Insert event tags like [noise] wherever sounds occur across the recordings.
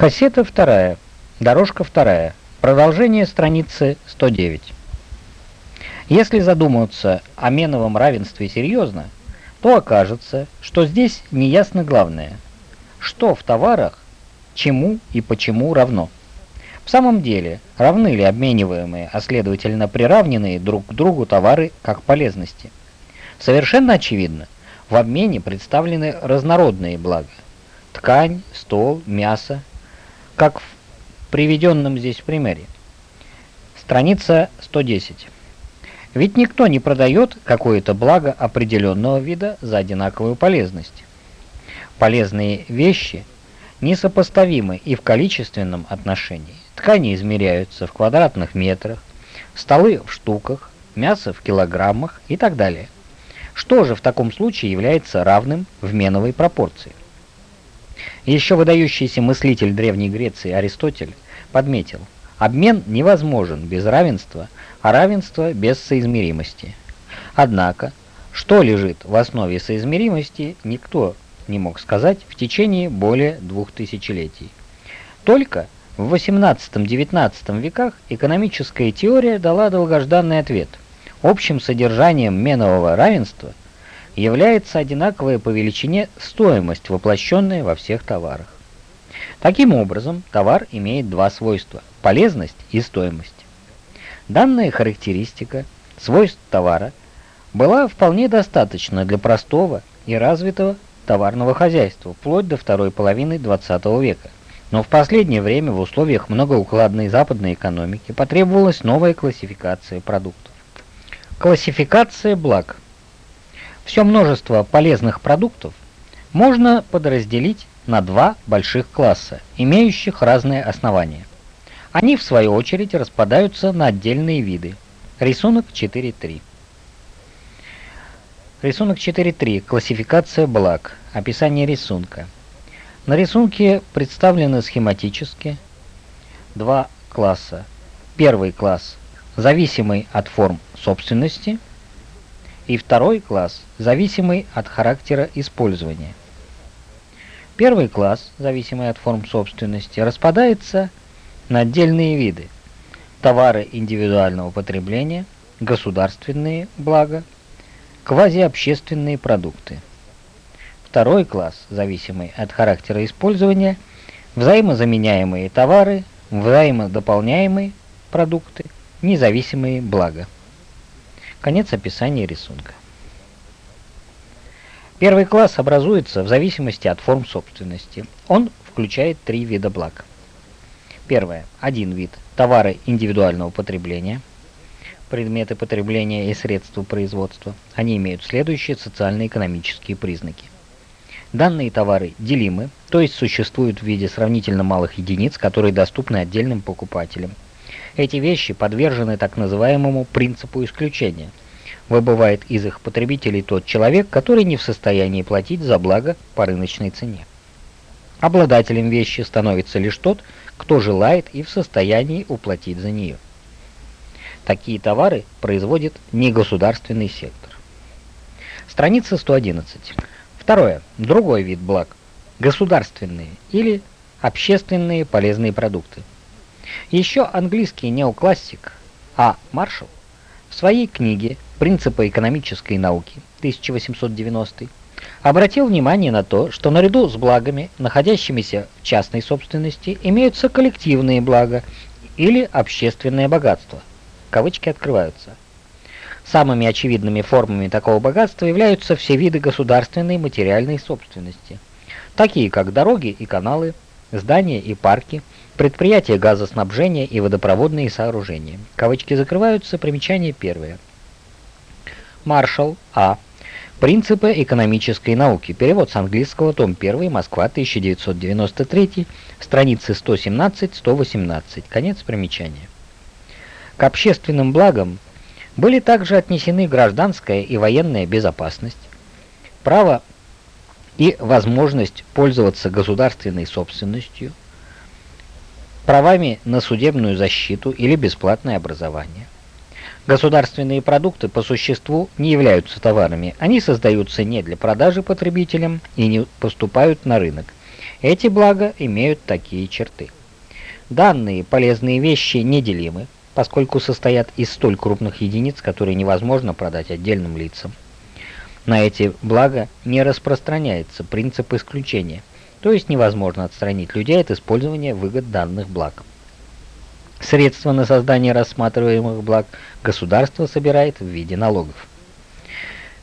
Кассета вторая. Дорожка вторая. Продолжение страницы 109. Если задуматься о меновом равенстве серьезно, то окажется, что здесь неясно главное, что в товарах чему и почему равно. В самом деле, равны ли обмениваемые, а следовательно приравненные друг к другу товары как полезности? Совершенно очевидно, в обмене представлены разнородные блага. Ткань, стол, мясо, как в приведенном здесь примере. Страница 110. Ведь никто не продает какое-то благо определенного вида за одинаковую полезность. Полезные вещи несопоставимы и в количественном отношении. Ткани измеряются в квадратных метрах, столы в штуках, мясо в килограммах и так далее. Что же в таком случае является равным в меновой пропорции? Еще выдающийся мыслитель Древней Греции Аристотель подметил, обмен невозможен без равенства, а равенство без соизмеримости. Однако, что лежит в основе соизмеримости, никто не мог сказать в течение более двух тысячелетий. Только в XVIII-XIX веках экономическая теория дала долгожданный ответ. Общим содержанием менового равенства является одинаковая по величине стоимость, воплощенная во всех товарах. Таким образом, товар имеет два свойства – полезность и стоимость. Данная характеристика свойств товара была вполне достаточна для простого и развитого товарного хозяйства вплоть до второй половины XX века. Но в последнее время в условиях многоукладной западной экономики потребовалась новая классификация продуктов. Классификация благ. Все множество полезных продуктов можно подразделить на два больших класса, имеющих разные основания. Они, в свою очередь, распадаются на отдельные виды. Рисунок 4.3. Рисунок 4.3. Классификация благ. Описание рисунка. На рисунке представлены схематически два класса. Первый класс зависимый от форм собственности и второй класс зависимый от характера использования. Первый класс, зависимый от форм собственности, распадается на отдельные виды. Товары индивидуального потребления, государственные блага, квазиобщественные продукты – Второй класс, зависимый от характера использования, взаимозаменяемые товары, взаимодополняемые продукты, независимые блага. Конец описания рисунка. Первый класс образуется в зависимости от форм собственности. Он включает три вида благ. Первое. Один вид – товары индивидуального потребления, предметы потребления и средства производства. Они имеют следующие социально-экономические признаки – Данные товары делимы, то есть существуют в виде сравнительно малых единиц, которые доступны отдельным покупателям. Эти вещи подвержены так называемому принципу исключения. Выбывает из их потребителей тот человек, который не в состоянии платить за благо по рыночной цене. Обладателем вещи становится лишь тот, кто желает и в состоянии уплатить за нее. Такие товары производит негосударственный сектор. Страница 111. Второе. Другой вид благ. Государственные или общественные полезные продукты. Еще английский неоклассик А. Маршалл в своей книге «Принципы экономической науки» 1890 обратил внимание на то, что наряду с благами, находящимися в частной собственности, имеются коллективные блага или общественное богатство. Кавычки открываются. Самыми очевидными формами такого богатства являются все виды государственной материальной собственности, такие как дороги и каналы, здания и парки, предприятия газоснабжения и водопроводные сооружения. Кавычки закрываются, примечание первое. Маршалл А. Принципы экономической науки. Перевод с английского, том 1, Москва, 1993, страницы 117-118. Конец примечания. К общественным благам были также отнесены гражданская и военная безопасность, право и возможность пользоваться государственной собственностью, правами на судебную защиту или бесплатное образование. Государственные продукты по существу не являются товарами, они создаются не для продажи потребителям и не поступают на рынок. Эти блага имеют такие черты. Данные полезные вещи неделимы, поскольку состоят из столь крупных единиц, которые невозможно продать отдельным лицам. На эти блага не распространяется принцип исключения, то есть невозможно отстранить людей от использования выгод данных благ. Средства на создание рассматриваемых благ государство собирает в виде налогов.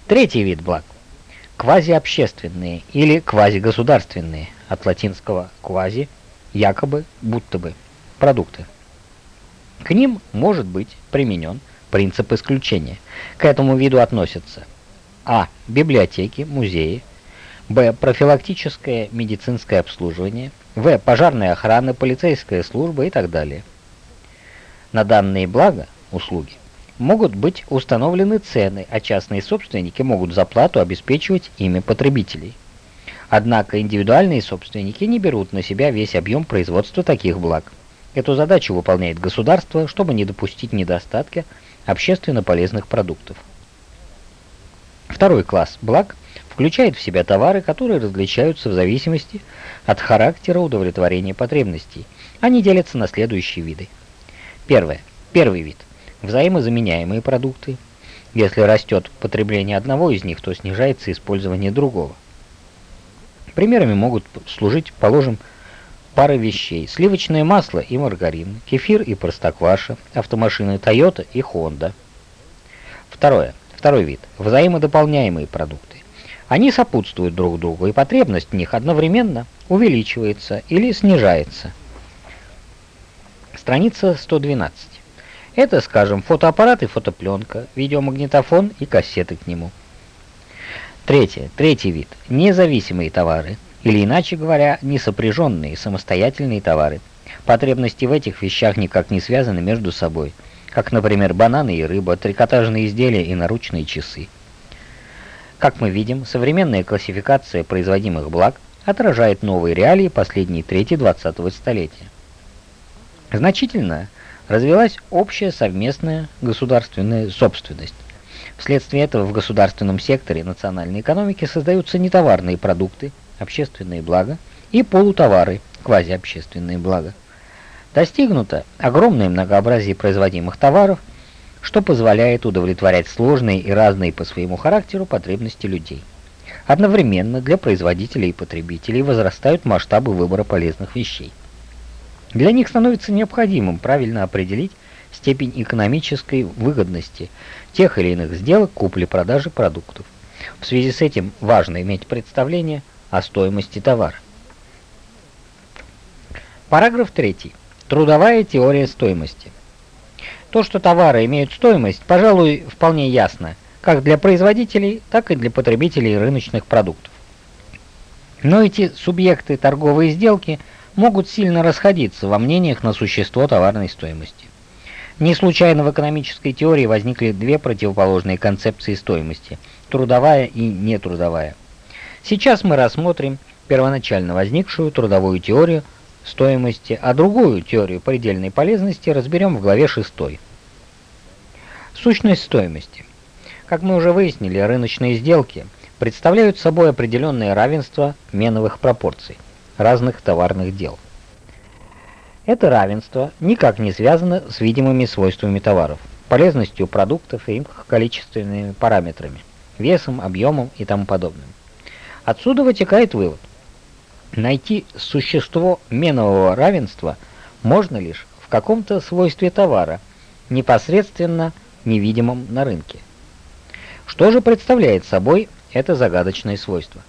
Третий вид благ – квазиобщественные или квазигосударственные, от латинского «квази» – якобы, будто бы, продукты. К ним может быть применен принцип исключения. К этому виду относятся а. библиотеки, музеи, б. профилактическое медицинское обслуживание, в. пожарная охрана, полицейская служба и так далее. На данные блага, услуги, могут быть установлены цены, а частные собственники могут за плату обеспечивать ими потребителей. Однако индивидуальные собственники не берут на себя весь объем производства таких благ. Эту задачу выполняет государство, чтобы не допустить недостатка общественно полезных продуктов. Второй класс благ включает в себя товары, которые различаются в зависимости от характера удовлетворения потребностей. Они делятся на следующие виды. Первое. Первый вид. Взаимозаменяемые продукты. Если растет потребление одного из них, то снижается использование другого. Примерами могут служить, положим, пары вещей. Сливочное масло и маргарин, кефир и простокваша, автомашины Toyota и Honda. Второе. Второй вид. Взаимодополняемые продукты. Они сопутствуют друг другу, и потребность в них одновременно увеличивается или снижается. Страница 112. Это, скажем, фотоаппарат и фотопленка, видеомагнитофон и кассеты к нему. Третье. Третий вид. Независимые товары, или иначе говоря, несопряженные самостоятельные товары. Потребности в этих вещах никак не связаны между собой, как, например, бананы и рыба, трикотажные изделия и наручные часы. Как мы видим, современная классификация производимых благ отражает новые реалии последней трети 20-го столетия. Значительно развилась общая совместная государственная собственность, Вследствие этого в государственном секторе национальной экономики создаются нетоварные продукты, общественные блага, и полутовары, квазиобщественные блага. Достигнуто огромное многообразие производимых товаров, что позволяет удовлетворять сложные и разные по своему характеру потребности людей. Одновременно для производителей и потребителей возрастают масштабы выбора полезных вещей. Для них становится необходимым правильно определить степень экономической выгодности тех или иных сделок купли-продажи продуктов. В связи с этим важно иметь представление о стоимости товара. Параграф 3. Трудовая теория стоимости. То, что товары имеют стоимость, пожалуй, вполне ясно, как для производителей, так и для потребителей рыночных продуктов. Но эти субъекты торговой сделки могут сильно расходиться во мнениях на существо товарной стоимости. Не случайно в экономической теории возникли две противоположные концепции стоимости – трудовая и нетрудовая. Сейчас мы рассмотрим первоначально возникшую трудовую теорию стоимости, а другую теорию предельной полезности разберем в главе 6. Сущность стоимости. Как мы уже выяснили, рыночные сделки представляют собой определенное равенство меновых пропорций разных товарных дел. Это равенство никак не связано с видимыми свойствами товаров, полезностью продуктов и их количественными параметрами, весом, объемом и тому подобным. Отсюда вытекает вывод. Найти существо менового равенства можно лишь в каком-то свойстве товара, непосредственно невидимом на рынке. Что же представляет собой это загадочное свойство?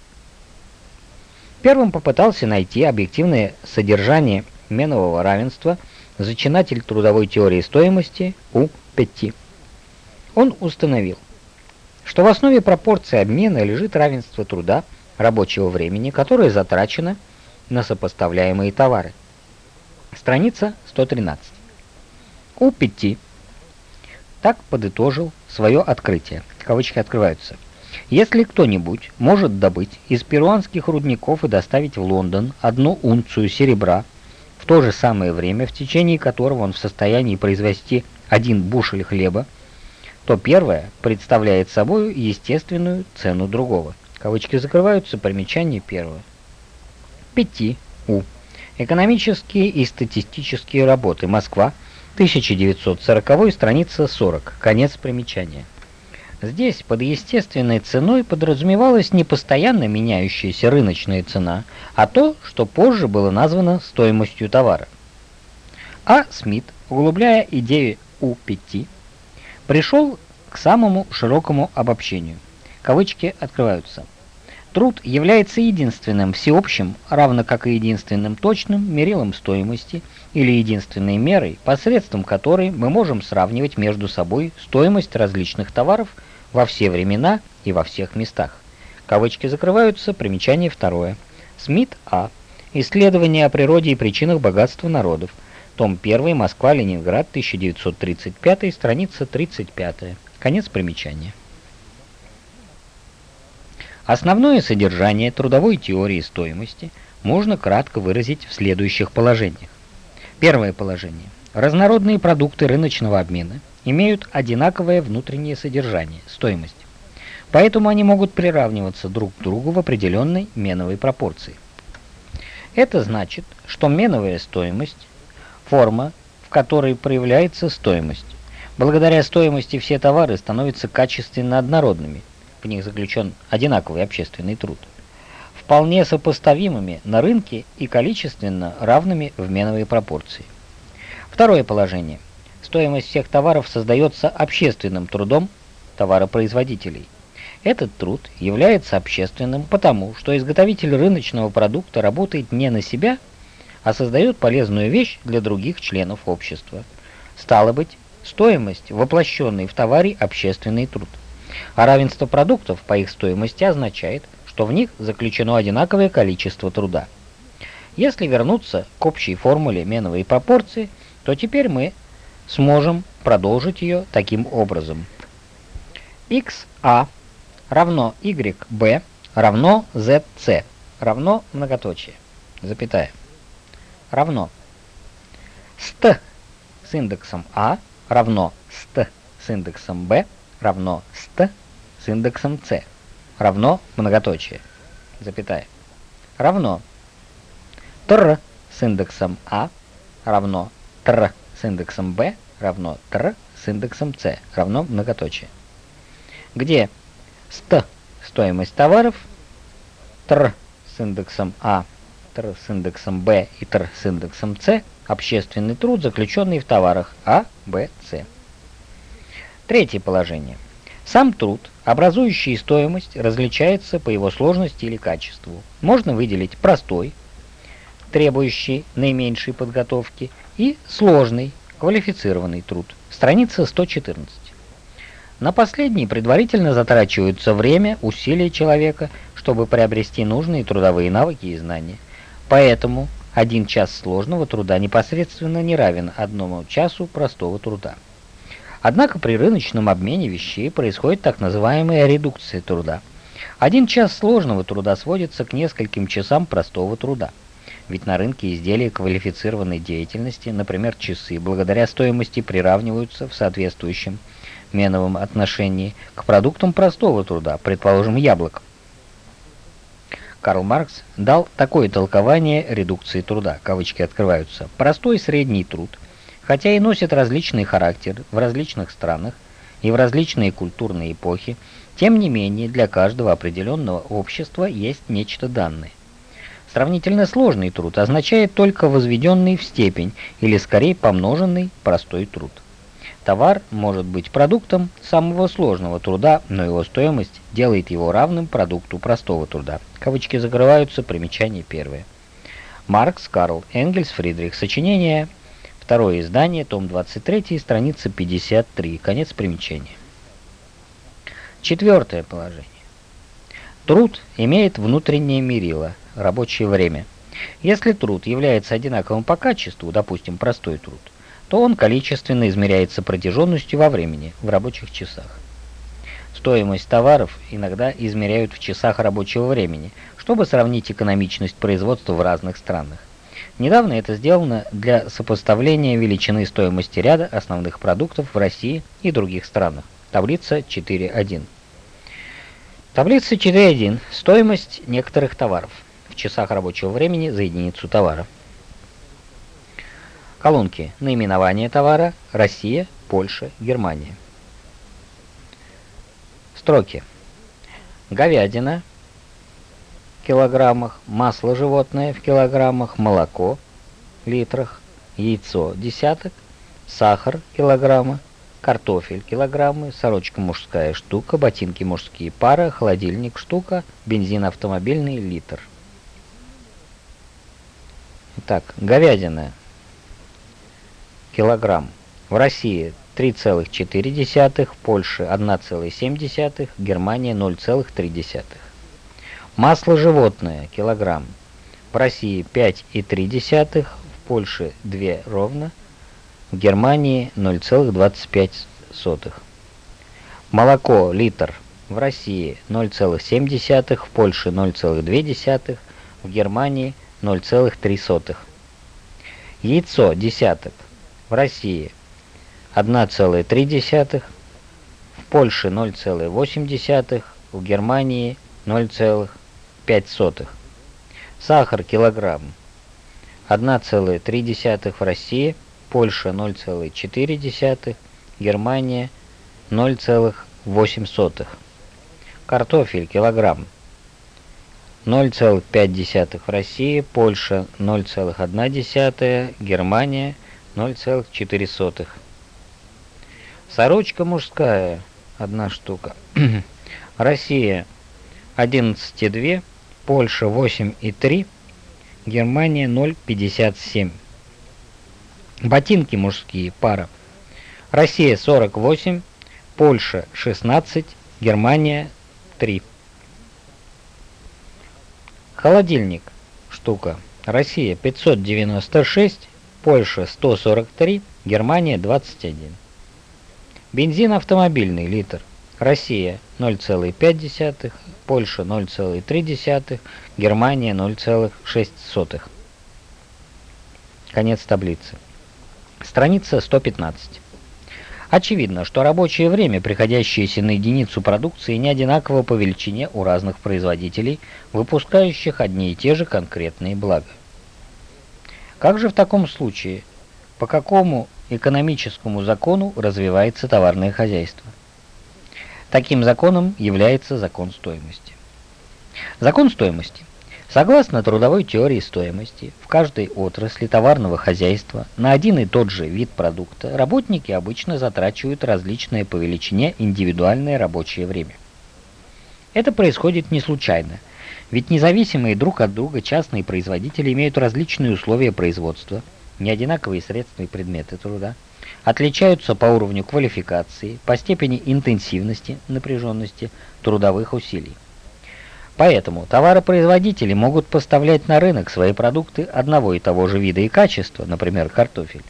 Первым попытался найти объективное содержание менового равенства, зачинатель трудовой теории стоимости У. Петти. Он установил, что в основе пропорции обмена лежит равенство труда рабочего времени, которое затрачено на сопоставляемые товары. Страница 113. У. Петти так подытожил свое открытие. Кавычки открываются. Если кто-нибудь может добыть из перуанских рудников и доставить в Лондон одну унцию серебра в то же самое время, в течение которого он в состоянии произвести один бушель хлеба, то первое представляет собой естественную цену другого. Кавычки закрываются, примечание первое. Пяти У. Экономические и статистические работы. Москва. 1940, страница 40. Конец примечания. Здесь под естественной ценой подразумевалась не постоянно меняющаяся рыночная цена, а то, что позже было названо стоимостью товара. А. Смит, углубляя идею У5, пришел к самому широкому обобщению. Кавычки открываются. Труд является единственным всеобщим, равно как и единственным точным мерилом стоимости или единственной мерой, посредством которой мы можем сравнивать между собой стоимость различных товаров во все времена и во всех местах. Кавычки закрываются, примечание второе. Смит А. Исследование о природе и причинах богатства народов. Том 1, Москва, Ленинград, 1935, страница 35. Конец примечания. Основное содержание трудовой теории стоимости можно кратко выразить в следующих положениях. Первое положение. Разнородные продукты рыночного обмена имеют одинаковое внутреннее содержание, стоимость. Поэтому они могут приравниваться друг к другу в определенной меновой пропорции. Это значит, что меновая стоимость форма, в которой проявляется стоимость. Благодаря стоимости все товары становятся качественно однородными, в них заключен одинаковый общественный труд, вполне сопоставимыми на рынке и количественно равными в меновой пропорции. Второе положение. Стоимость всех товаров создается общественным трудом товаропроизводителей. Этот труд является общественным потому, что изготовитель рыночного продукта работает не на себя, а создает полезную вещь для других членов общества. Стало быть, стоимость, воплощенный в товаре общественный труд. А равенство продуктов по их стоимости означает, что в них заключено одинаковое количество труда. Если вернуться к общей формуле меновой пропорции, то теперь мы сможем продолжить ее таким образом. XA равно YB равно ZC равно многоточие, запятая равно ст с индексом А равно ст с индексом b равно ст с индексом c равно многоточие, запятая, равно тр с индексом А равно тр с индексом b равно тр с индексом c равно многоточие, где ст стоимость товаров, тр с индексом А тр с индексом B и тр с индексом C – общественный труд, заключенный в товарах А, Б, С. Третье положение. Сам труд, образующий стоимость, различается по его сложности или качеству. Можно выделить простой, требующий наименьшей подготовки, и сложный, квалифицированный труд. Страница 114. На последний предварительно затрачиваются время, усилия человека, чтобы приобрести нужные трудовые навыки и знания. Поэтому один час сложного труда непосредственно не равен одному часу простого труда. Однако при рыночном обмене вещей происходит так называемая редукция труда. Один час сложного труда сводится к нескольким часам простого труда. Ведь на рынке изделия квалифицированной деятельности, например, часы, благодаря стоимости приравниваются в соответствующем меновом отношении к продуктам простого труда, предположим, яблок. Карл Маркс дал такое толкование редукции труда, кавычки открываются, простой средний труд, хотя и носит различный характер в различных странах и в различные культурные эпохи, тем не менее для каждого определенного общества есть нечто данное. Сравнительно сложный труд означает только возведенный в степень или скорее помноженный простой труд. Товар может быть продуктом самого сложного труда, но его стоимость делает его равным продукту простого труда. Кавычки закрываются, примечание первое. Маркс, Карл, Энгельс, Фридрих. Сочинение. Второе издание, том 23, страница 53. Конец примечания. Четвертое положение. Труд имеет внутреннее мерило, рабочее время. Если труд является одинаковым по качеству, допустим, простой труд, то он количественно измеряется протяженностью во времени, в рабочих часах. Стоимость товаров иногда измеряют в часах рабочего времени, чтобы сравнить экономичность производства в разных странах. Недавно это сделано для сопоставления величины стоимости ряда основных продуктов в России и других странах. Таблица 4.1. Таблица 4.1. Стоимость некоторых товаров. В часах рабочего времени за единицу товара. Колонки. Наименование товара. Россия, Польша, Германия. Строки. Говядина килограммах, масло животное в килограммах, молоко литрах, яйцо десяток, сахар килограмма, картофель килограммы, сорочка мужская штука, ботинки мужские пара, холодильник штука, бензин автомобильный литр. Итак, говядина килограмм. В России 3,4, в Польше 1,7, Германия 0,3. Масло животное килограмм. В России 5,3, в Польше 2 ровно, в Германии 0,25. Молоко литр в России 0,7, в Польше 0,2, в Германии 0,3. Яйцо десяток в России 1,3, в Польше 0,8, в Германии 0,5. Сахар килограмм 1,3 в России, Польша 0,4, Германия 0,8. Картофель килограмм 0,5 в России, Польша 0,1, Германия 0,4. Сорочка мужская, одна штука. [clears throat] Россия 11,2, Польша 8,3, Германия 0,57. Ботинки мужские, пара. Россия 48, Польша 16, Германия 3. Холодильник, штука. Россия 596, Польша 143, Германия 21. Бензин автомобильный литр. Россия 0,5, Польша 0,3, Германия 0,6. Конец таблицы. Страница 115. Очевидно, что рабочее время, приходящееся на единицу продукции, не одинаково по величине у разных производителей, выпускающих одни и те же конкретные блага. Как же в таком случае, по какому экономическому закону развивается товарное хозяйство? Таким законом является закон стоимости. Закон стоимости Согласно трудовой теории стоимости, в каждой отрасли товарного хозяйства на один и тот же вид продукта работники обычно затрачивают различное по величине индивидуальное рабочее время. Это происходит не случайно, ведь независимые друг от друга частные производители имеют различные условия производства, неодинаковые средства и предметы труда, отличаются по уровню квалификации, по степени интенсивности, напряженности трудовых усилий. Поэтому товаропроизводители могут поставлять на рынок свои продукты одного и того же вида и качества, например, картофель.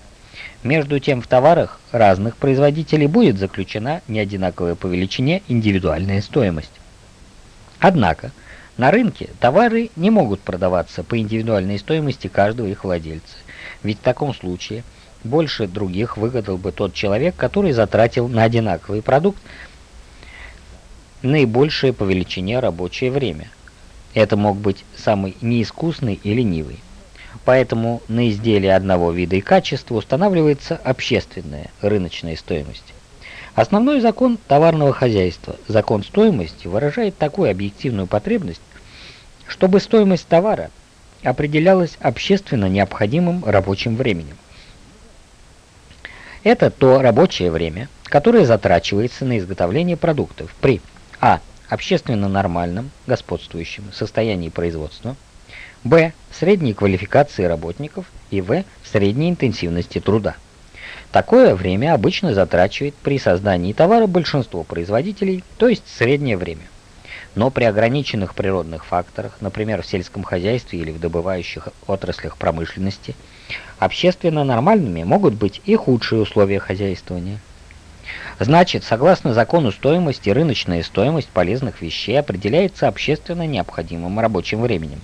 Между тем в товарах разных производителей будет заключена неодинаковая по величине индивидуальная стоимость. Однако на рынке товары не могут продаваться по индивидуальной стоимости каждого их владельца, ведь в таком случае больше других выгадал бы тот человек, который затратил на одинаковый продукт наибольшее по величине рабочее время. Это мог быть самый неискусный и ленивый. Поэтому на изделие одного вида и качества устанавливается общественная рыночная стоимость. Основной закон товарного хозяйства, закон стоимости, выражает такую объективную потребность, чтобы стоимость товара определялась общественно необходимым рабочим временем. Это то рабочее время, которое затрачивается на изготовление продуктов при а. Общественно нормальном, господствующем состоянии производства. Б. Средней квалификации работников. И В. Средней интенсивности труда. Такое время обычно затрачивает при создании товара большинство производителей, то есть среднее время. Но при ограниченных природных факторах, например, в сельском хозяйстве или в добывающих отраслях промышленности, общественно нормальными могут быть и худшие условия хозяйствования. Значит, согласно закону стоимости, рыночная стоимость полезных вещей определяется общественно необходимым рабочим временем.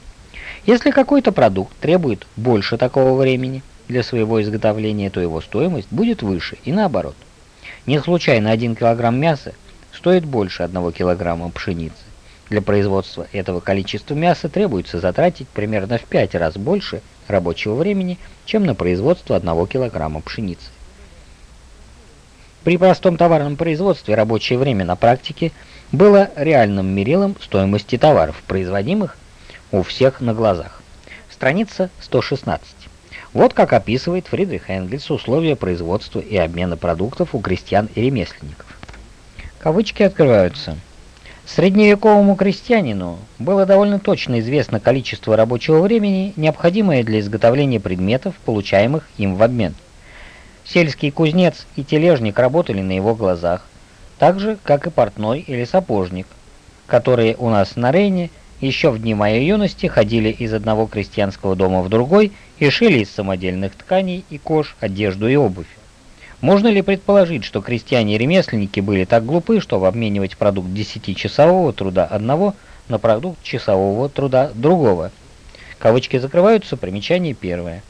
Если какой-то продукт требует больше такого времени для своего изготовления, то его стоимость будет выше и наоборот. Не случайно 1 килограмм мяса стоит больше 1 килограмма пшеницы. Для производства этого количества мяса требуется затратить примерно в 5 раз больше рабочего времени, чем на производство 1 килограмма пшеницы. При простом товарном производстве рабочее время на практике было реальным мерилом стоимости товаров, производимых у всех на глазах. Страница 116. Вот как описывает Фридрих Энгельс условия производства и обмена продуктов у крестьян и ремесленников. Кавычки открываются. Средневековому крестьянину было довольно точно известно количество рабочего времени, необходимое для изготовления предметов, получаемых им в обмен. Сельский кузнец и тележник работали на его глазах, так же, как и портной или сапожник, которые у нас на Рейне еще в дни моей юности ходили из одного крестьянского дома в другой и шили из самодельных тканей и кож одежду и обувь. Можно ли предположить, что крестьяне-ремесленники были так глупы, чтобы обменивать продукт десятичасового труда одного на продукт часового труда другого? Кавычки закрываются, примечание первое.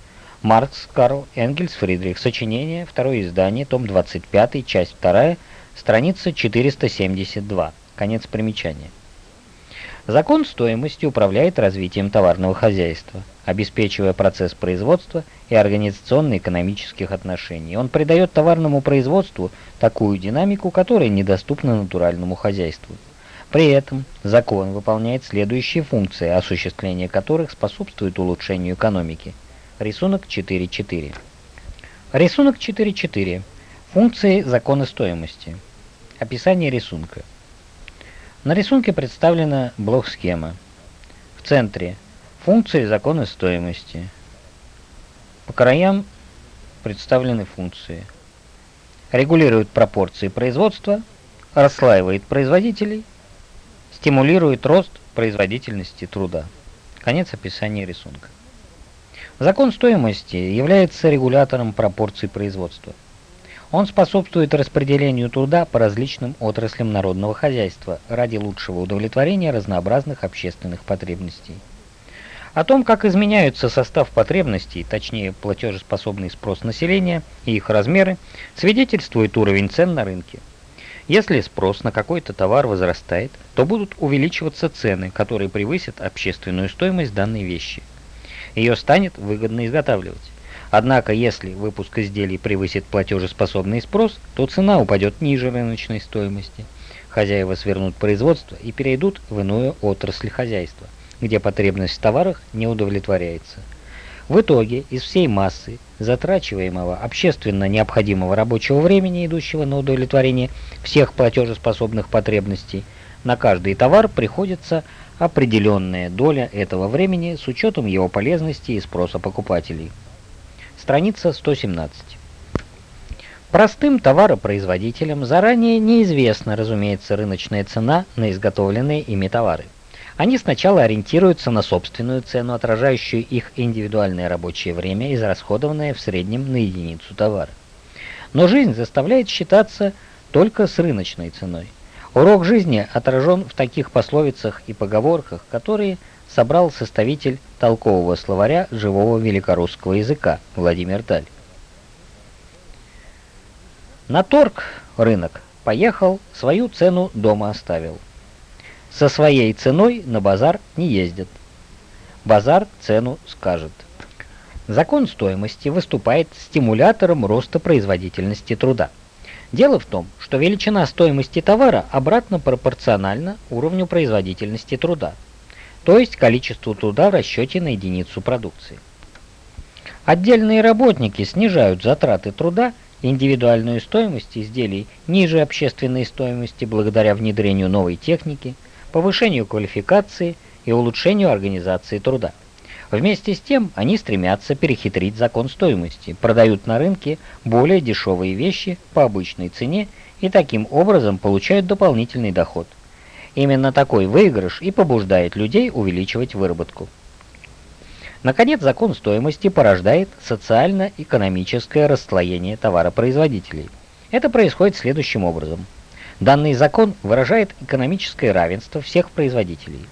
Маркс, Карл, Энгельс, Фридрих. Сочинение, второе издание, том 25, часть 2, страница 472. Конец примечания. Закон стоимости управляет развитием товарного хозяйства, обеспечивая процесс производства и организационно-экономических отношений. Он придает товарному производству такую динамику, которая недоступна натуральному хозяйству. При этом закон выполняет следующие функции, осуществление которых способствует улучшению экономики. Рисунок 4.4. Рисунок 4.4. Функции закона стоимости. Описание рисунка. На рисунке представлена блок-схема. В центре функции закона стоимости. По краям представлены функции. Регулирует пропорции производства, расслаивает производителей, стимулирует рост производительности труда. Конец описания рисунка. Закон стоимости является регулятором пропорций производства. Он способствует распределению труда по различным отраслям народного хозяйства ради лучшего удовлетворения разнообразных общественных потребностей. О том, как изменяются состав потребностей, точнее платежеспособный спрос населения и их размеры, свидетельствует уровень цен на рынке. Если спрос на какой-то товар возрастает, то будут увеличиваться цены, которые превысят общественную стоимость данной вещи. Ее станет выгодно изготавливать. Однако, если выпуск изделий превысит платежеспособный спрос, то цена упадет ниже рыночной стоимости. Хозяева свернут производство и перейдут в иную отрасль хозяйства, где потребность в товарах не удовлетворяется. В итоге из всей массы затрачиваемого общественно необходимого рабочего времени, идущего на удовлетворение всех платежеспособных потребностей, на каждый товар приходится определенная доля этого времени с учетом его полезности и спроса покупателей. Страница 117. Простым товаропроизводителям заранее неизвестна, разумеется, рыночная цена на изготовленные ими товары. Они сначала ориентируются на собственную цену, отражающую их индивидуальное рабочее время, израсходованное в среднем на единицу товара. Но жизнь заставляет считаться только с рыночной ценой. Урок жизни отражен в таких пословицах и поговорках, которые – собрал составитель толкового словаря живого великорусского языка Владимир Даль. На торг рынок поехал, свою цену дома оставил. Со своей ценой на базар не ездят. Базар цену скажет. Закон стоимости выступает стимулятором роста производительности труда. Дело в том, что величина стоимости товара обратно пропорциональна уровню производительности труда то есть количеству труда в расчете на единицу продукции. Отдельные работники снижают затраты труда, индивидуальную стоимость изделий ниже общественной стоимости благодаря внедрению новой техники, повышению квалификации и улучшению организации труда. Вместе с тем они стремятся перехитрить закон стоимости, продают на рынке более дешевые вещи по обычной цене и таким образом получают дополнительный доход – Именно такой выигрыш и побуждает людей увеличивать выработку. Наконец, закон стоимости порождает социально-экономическое расслоение товаропроизводителей. Это происходит следующим образом. Данный закон выражает экономическое равенство всех производителей.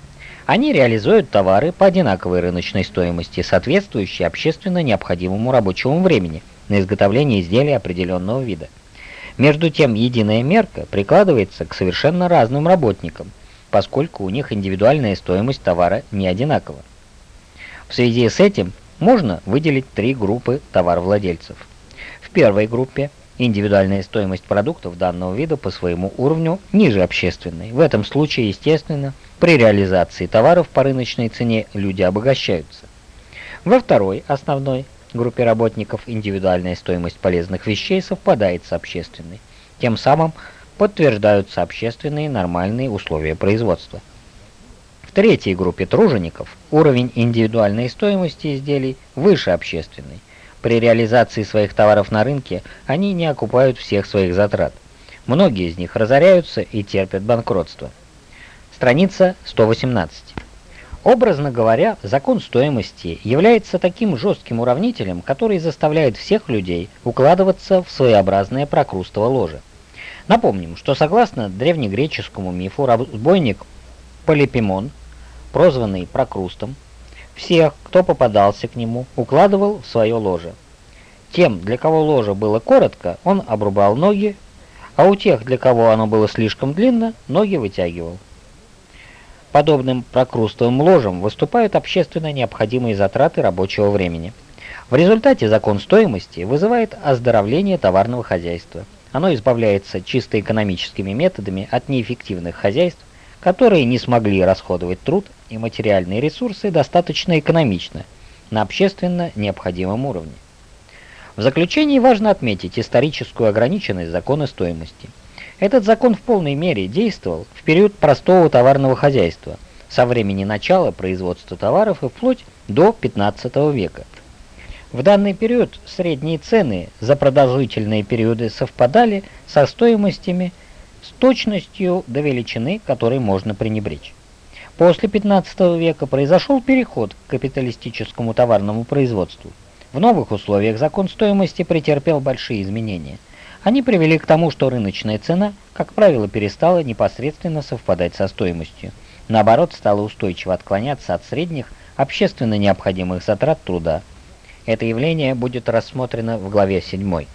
Они реализуют товары по одинаковой рыночной стоимости, соответствующей общественно необходимому рабочему времени на изготовление изделия определенного вида. Между тем, единая мерка прикладывается к совершенно разным работникам, поскольку у них индивидуальная стоимость товара не одинакова. В связи с этим можно выделить три группы товаровладельцев. В первой группе индивидуальная стоимость продуктов данного вида по своему уровню ниже общественной. В этом случае, естественно, при реализации товаров по рыночной цене люди обогащаются. Во второй, основной группе работников индивидуальная стоимость полезных вещей совпадает с общественной. Тем самым подтверждаются общественные нормальные условия производства. В третьей группе тружеников уровень индивидуальной стоимости изделий выше общественной. При реализации своих товаров на рынке они не окупают всех своих затрат. Многие из них разоряются и терпят банкротство. Страница 118. Образно говоря, закон стоимости является таким жестким уравнителем, который заставляет всех людей укладываться в своеобразное прокрустово ложе. Напомним, что согласно древнегреческому мифу разбойник Полипемон, прозванный Прокрустом, всех, кто попадался к нему, укладывал в свое ложе. Тем, для кого ложе было коротко, он обрубал ноги, а у тех, для кого оно было слишком длинно, ноги вытягивал. Подобным прокрустовым ложем выступают общественно необходимые затраты рабочего времени. В результате закон стоимости вызывает оздоровление товарного хозяйства. Оно избавляется чисто экономическими методами от неэффективных хозяйств, которые не смогли расходовать труд и материальные ресурсы достаточно экономично на общественно необходимом уровне. В заключении важно отметить историческую ограниченность закона стоимости. Этот закон в полной мере действовал в период простого товарного хозяйства, со времени начала производства товаров и вплоть до 15 века. В данный период средние цены за продолжительные периоды совпадали со стоимостями с точностью до величины, которой можно пренебречь. После 15 века произошел переход к капиталистическому товарному производству. В новых условиях закон стоимости претерпел большие изменения. Они привели к тому, что рыночная цена, как правило, перестала непосредственно совпадать со стоимостью. Наоборот, стала устойчиво отклоняться от средних общественно необходимых затрат труда – это явление будет рассмотрено в главе 7.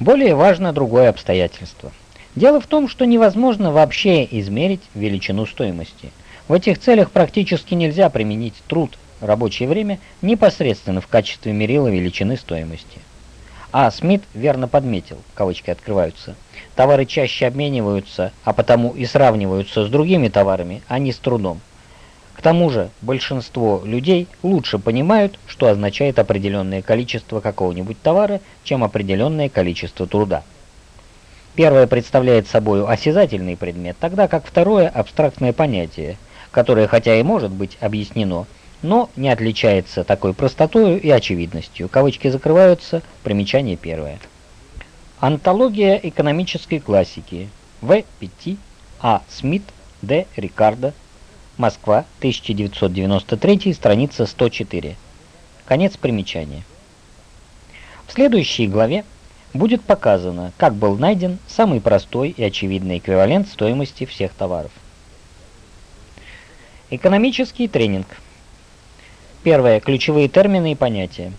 Более важно другое обстоятельство. Дело в том, что невозможно вообще измерить величину стоимости. В этих целях практически нельзя применить труд, рабочее время, непосредственно в качестве мерила величины стоимости. А Смит верно подметил, кавычки открываются, товары чаще обмениваются, а потому и сравниваются с другими товарами, а не с трудом. К тому же большинство людей лучше понимают, что означает определенное количество какого-нибудь товара, чем определенное количество труда. Первое представляет собой осязательный предмет, тогда как второе – абстрактное понятие, которое хотя и может быть объяснено, но не отличается такой простотою и очевидностью. Кавычки закрываются, примечание первое. Антология экономической классики. В. Петти, А. Смит, Д. Рикардо, Москва, 1993, страница 104. Конец примечания. В следующей главе будет показано, как был найден самый простой и очевидный эквивалент стоимости всех товаров. Экономический тренинг. Первое. Ключевые термины и понятия.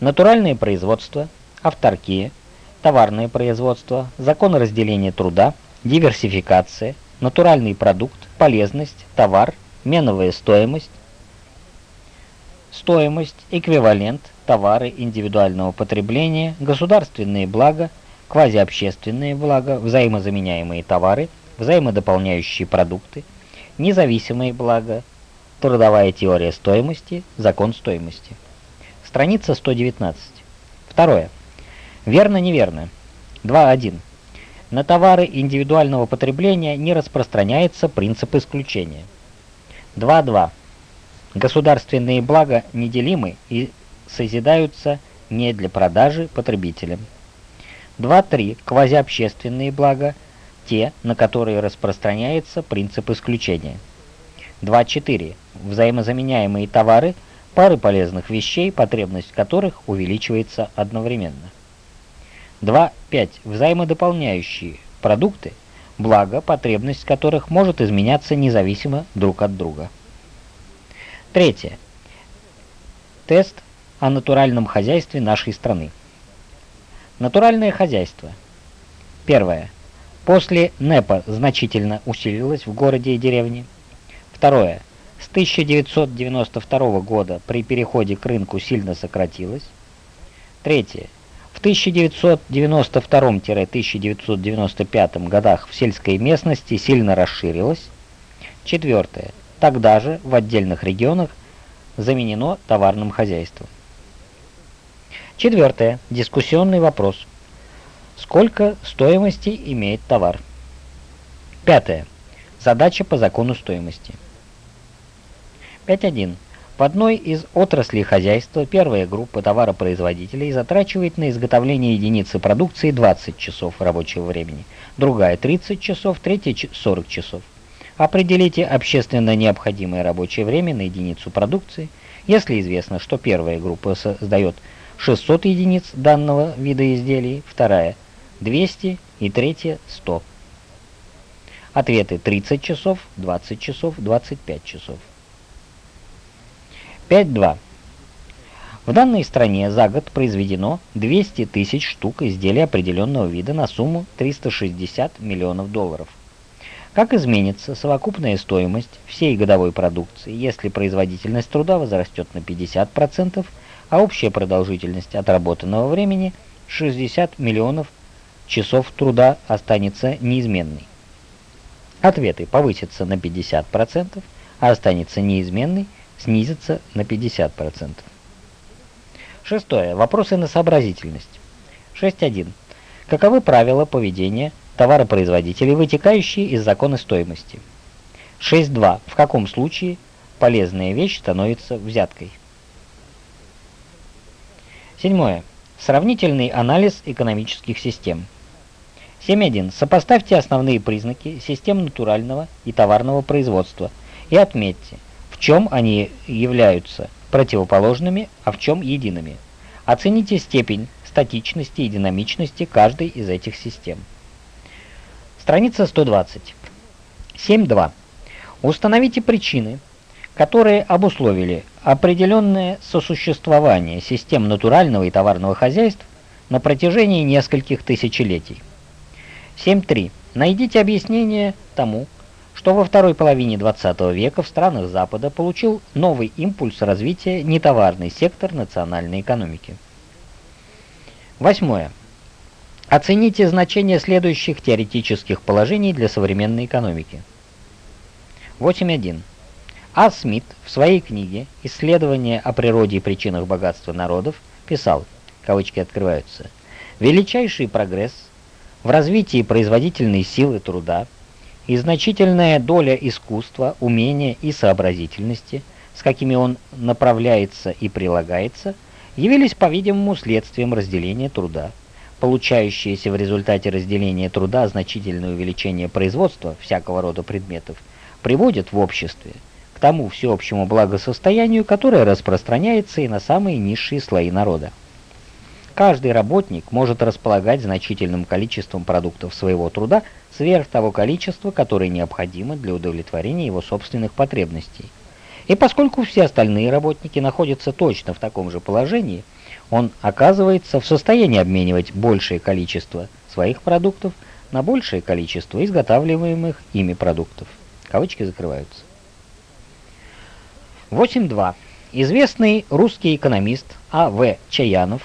Натуральное производство, авторкия, товарное производство, закон разделения труда, диверсификация, натуральный продукт, полезность, товар, меновая стоимость, стоимость, эквивалент, товары индивидуального потребления, государственные блага, квазиобщественные блага, взаимозаменяемые товары, взаимодополняющие продукты, независимые блага, трудовая теория стоимости, закон стоимости. Страница 119. Второе. Верно-неверно. 2.1. На товары индивидуального потребления не распространяется принцип исключения. 2.2. Государственные блага неделимы и созидаются не для продажи потребителям. 2.3. Квазиобщественные блага – те, на которые распространяется принцип исключения. 2.4. Взаимозаменяемые товары – пары полезных вещей, потребность которых увеличивается одновременно. 2.5. Взаимодополняющие продукты, благо, потребность которых может изменяться независимо друг от друга. Третье. Тест о натуральном хозяйстве нашей страны. Натуральное хозяйство. Первое. После НЭПа значительно усилилась в городе и деревне. Второе. С 1992 года при переходе к рынку сильно сократилась. Третье. В 1992-1995 годах в сельской местности сильно расширилась. Четвертое. Тогда же в отдельных регионах заменено товарным хозяйством. Четвертое. Дискуссионный вопрос. Сколько стоимости имеет товар? Пятое. Задача по закону стоимости. 5.1. В одной из отраслей хозяйства первая группа товаропроизводителей затрачивает на изготовление единицы продукции 20 часов рабочего времени, другая 30 часов, третья 40 часов. Определите общественно необходимое рабочее время на единицу продукции, если известно, что первая группа создает 600 единиц данного вида изделий, вторая 200 и третья 100. Ответы 30 часов, 20 часов, 25 часов. 5.2. В данной стране за год произведено 200 тысяч штук изделий определенного вида на сумму 360 миллионов долларов. Как изменится совокупная стоимость всей годовой продукции, если производительность труда возрастет на 50%, а общая продолжительность отработанного времени 60 миллионов часов труда останется неизменной. Ответы повысятся на 50%, а останется неизменной, снизится на 50%. Шестое. Вопросы на сообразительность. 6.1. Каковы правила поведения товаропроизводителей, вытекающие из закона стоимости? 6.2. В каком случае полезная вещь становится взяткой? Седьмое. Сравнительный анализ экономических систем. 7.1. Сопоставьте основные признаки систем натурального и товарного производства и отметьте, чем они являются противоположными, а в чем едиными. Оцените степень статичности и динамичности каждой из этих систем. Страница 120. 7.2. Установите причины, которые обусловили определенное сосуществование систем натурального и товарного хозяйств на протяжении нескольких тысячелетий. 7.3. Найдите объяснение тому, что во второй половине 20 века в странах Запада получил новый импульс развития нетоварный сектор национальной экономики. Восьмое. Оцените значение следующих теоретических положений для современной экономики. 8.1. А. Смит в своей книге «Исследование о природе и причинах богатства народов» писал, кавычки открываются, «Величайший прогресс в развитии производительной силы труда и значительная доля искусства, умения и сообразительности, с какими он направляется и прилагается, явились, по-видимому, следствием разделения труда. Получающееся в результате разделения труда значительное увеличение производства всякого рода предметов приводит в обществе – тому всеобщему благосостоянию, которое распространяется и на самые низшие слои народа. Каждый работник может располагать значительным количеством продуктов своего труда сверх того количества, которое необходимо для удовлетворения его собственных потребностей. И поскольку все остальные работники находятся точно в таком же положении, он оказывается в состоянии обменивать большее количество своих продуктов на большее количество изготавливаемых ими продуктов. Кавычки закрываются. 8.2. Известный русский экономист А.В. Чаянов,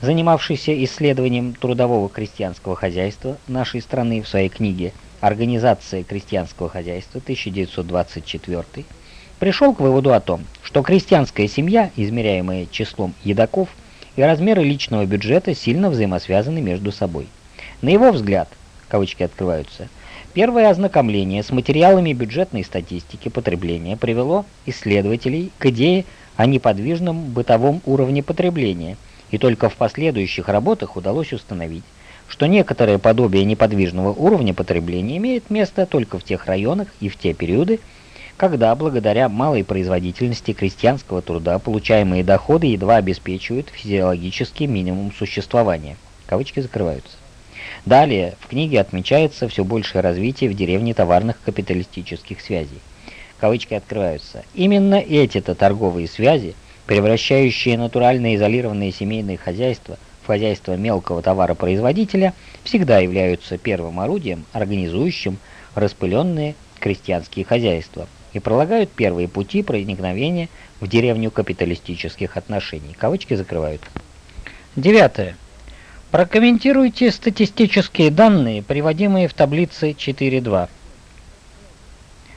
занимавшийся исследованием трудового крестьянского хозяйства нашей страны в своей книге «Организация крестьянского хозяйства 1924», пришел к выводу о том, что крестьянская семья, измеряемая числом едоков, и размеры личного бюджета сильно взаимосвязаны между собой. На его взгляд, кавычки открываются, Первое ознакомление с материалами бюджетной статистики потребления привело исследователей к идее о неподвижном бытовом уровне потребления, и только в последующих работах удалось установить, что некоторое подобие неподвижного уровня потребления имеет место только в тех районах и в те периоды, когда благодаря малой производительности крестьянского труда получаемые доходы едва обеспечивают физиологический минимум существования. Кавычки закрываются. Далее в книге отмечается все большее развитие в деревне товарных капиталистических связей. Кавычки открываются. Именно эти-то торговые связи, превращающие натурально изолированные семейные хозяйства в хозяйства мелкого товаропроизводителя всегда являются первым орудием, организующим распыленные крестьянские хозяйства и пролагают первые пути проникновения в деревню капиталистических отношений. Кавычки закрывают. Девятое. Прокомментируйте статистические данные, приводимые в таблице 4.2.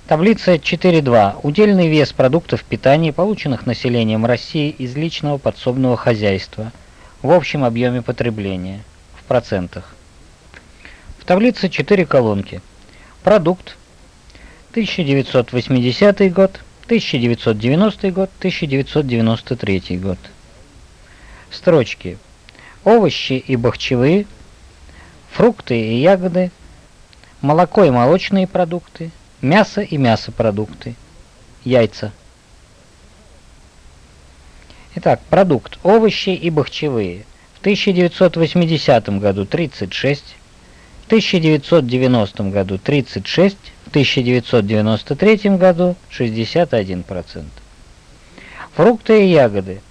Таблица 4.2. Удельный вес продуктов питания, полученных населением России из личного подсобного хозяйства в общем объеме потребления в процентах. В таблице 4 колонки. Продукт 1980 год, 1990 год, 1993 год. Строчки. Овощи и бахчевые, фрукты и ягоды, молоко и молочные продукты, мясо и мясопродукты, яйца. Итак, продукт. Овощи и бахчевые. В 1980 году 36, в 1990 году 36, в 1993 году 61%. Фрукты и ягоды.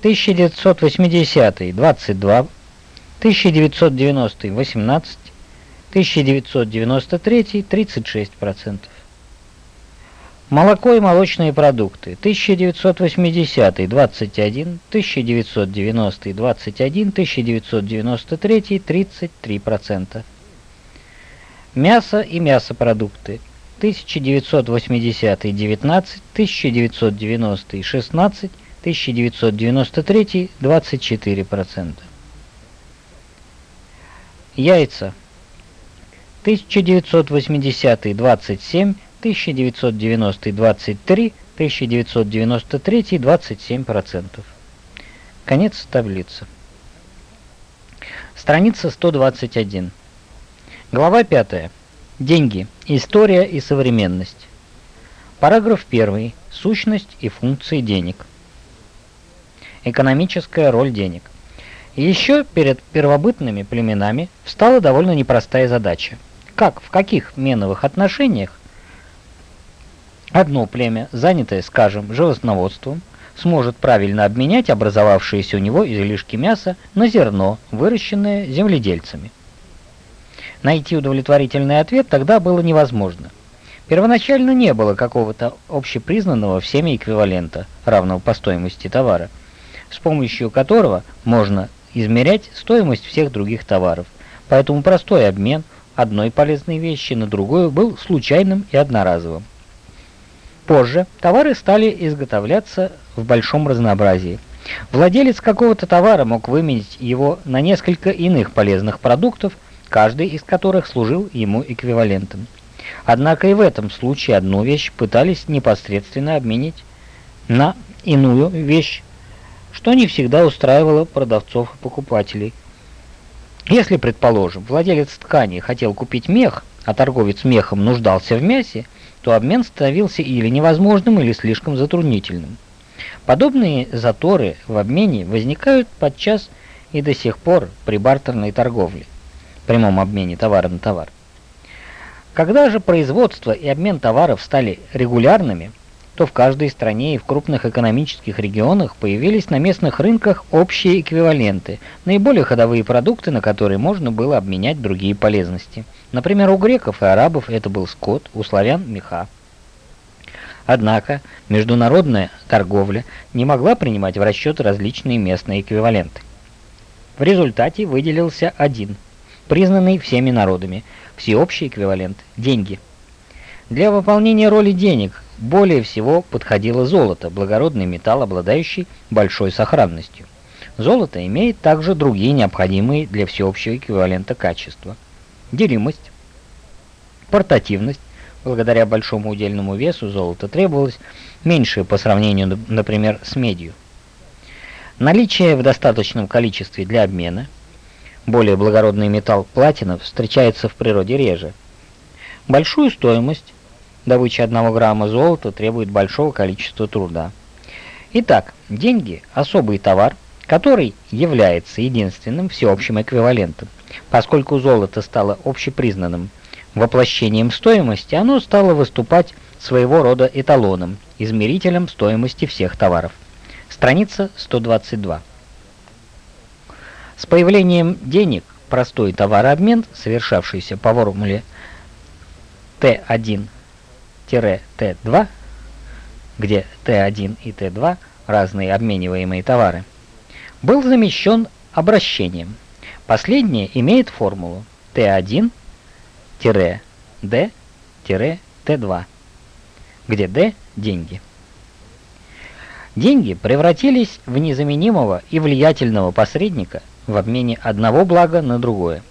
1980 22, 1990 18, 1993 36%. Молоко и молочные продукты 1980 21, 1990 21, 1993 33%. Мясо и мясопродукты 1980 19, 1990 16, 1993 24%. Яйца 1980 27, 1990 23, 1993 27%. Конец таблицы. Страница 121. Глава 5. Деньги. История и современность. Параграф 1. Сущность и функции денег. Экономическая роль денег. Еще перед первобытными племенами встала довольно непростая задача – как, в каких меновых отношениях одно племя, занятое, скажем, животноводством, сможет правильно обменять образовавшиеся у него излишки мяса на зерно, выращенное земледельцами. Найти удовлетворительный ответ тогда было невозможно. Первоначально не было какого-то общепризнанного всеми эквивалента, равного по стоимости товара, с помощью которого можно измерять стоимость всех других товаров. Поэтому простой обмен одной полезной вещи на другую был случайным и одноразовым. Позже товары стали изготовляться в большом разнообразии. Владелец какого-то товара мог выменить его на несколько иных полезных продуктов, каждый из которых служил ему эквивалентом. Однако и в этом случае одну вещь пытались непосредственно обменить на иную вещь, что не всегда устраивало продавцов и покупателей – если, предположим, владелец ткани хотел купить мех, а торговец мехом нуждался в мясе, то обмен становился или невозможным, или слишком затруднительным. Подобные заторы в обмене возникают подчас и до сих пор при бартерной торговле, прямом обмене товара на товар. Когда же производство и обмен товаров стали регулярными – то в каждой стране и в крупных экономических регионах появились на местных рынках общие эквиваленты, наиболее ходовые продукты, на которые можно было обменять другие полезности. Например, у греков и арабов это был скот, у славян – меха. Однако международная торговля не могла принимать в расчет различные местные эквиваленты. В результате выделился один, признанный всеми народами, всеобщий эквивалент – деньги. Для выполнения роли денег более всего подходило золото, благородный металл, обладающий большой сохранностью. Золото имеет также другие необходимые для всеобщего эквивалента качества. Делимость, портативность, благодаря большому удельному весу золота требовалось меньше по сравнению, например, с медью. Наличие в достаточном количестве для обмена, более благородный металл платина встречается в природе реже. Большую стоимость Добыча одного грамма золота требует большого количества труда. Итак, деньги – особый товар, который является единственным всеобщим эквивалентом. Поскольку золото стало общепризнанным воплощением стоимости, оно стало выступать своего рода эталоном, измерителем стоимости всех товаров. Страница 122. С появлением денег простой товарообмен, совершавшийся по формуле Т1-Т2, где Т1 и Т2 разные обмениваемые товары, был замещен обращением. Последнее имеет формулу Т1-Д-Т2, где D – деньги. Деньги превратились в незаменимого и влиятельного посредника в обмене одного блага на другое.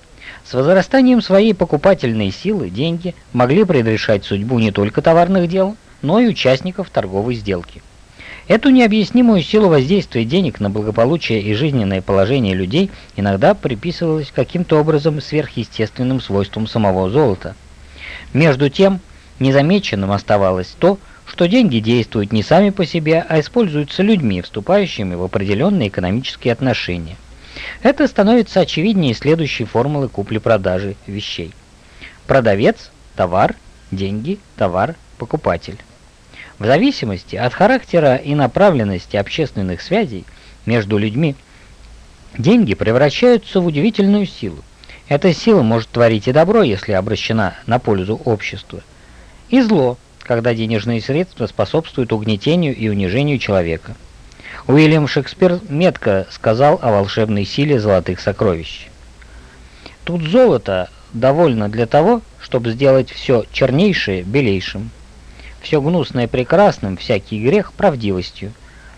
С возрастанием своей покупательной силы деньги могли предрешать судьбу не только товарных дел, но и участников торговой сделки. Эту необъяснимую силу воздействия денег на благополучие и жизненное положение людей иногда приписывалось каким-то образом сверхъестественным свойством самого золота. Между тем, незамеченным оставалось то, что деньги действуют не сами по себе, а используются людьми, вступающими в определенные экономические отношения. Это становится очевиднее следующей формулы купли-продажи вещей. Продавец, товар, деньги, товар, покупатель. В зависимости от характера и направленности общественных связей между людьми, деньги превращаются в удивительную силу. Эта сила может творить и добро, если обращена на пользу обществу, и зло, когда денежные средства способствуют угнетению и унижению человека. Уильям Шекспир метко сказал о волшебной силе золотых сокровищ. Тут золото довольно для того, чтобы сделать все чернейшее белейшим, все гнусное прекрасным, всякий грех правдивостью,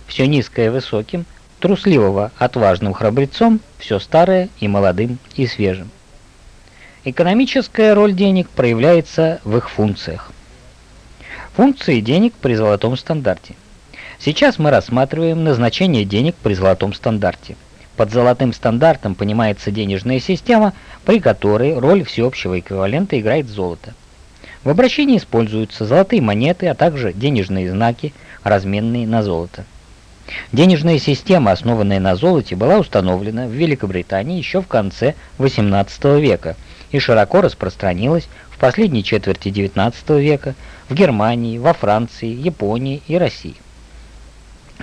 все низкое высоким, трусливого отважным храбрецом, все старое и молодым и свежим. Экономическая роль денег проявляется в их функциях. Функции денег при золотом стандарте – Сейчас мы рассматриваем назначение денег при золотом стандарте. Под золотым стандартом понимается денежная система, при которой роль всеобщего эквивалента играет золото. В обращении используются золотые монеты, а также денежные знаки, разменные на золото. Денежная система, основанная на золоте, была установлена в Великобритании еще в конце XVIII века и широко распространилась в последней четверти XIX века в Германии, во Франции, Японии и России.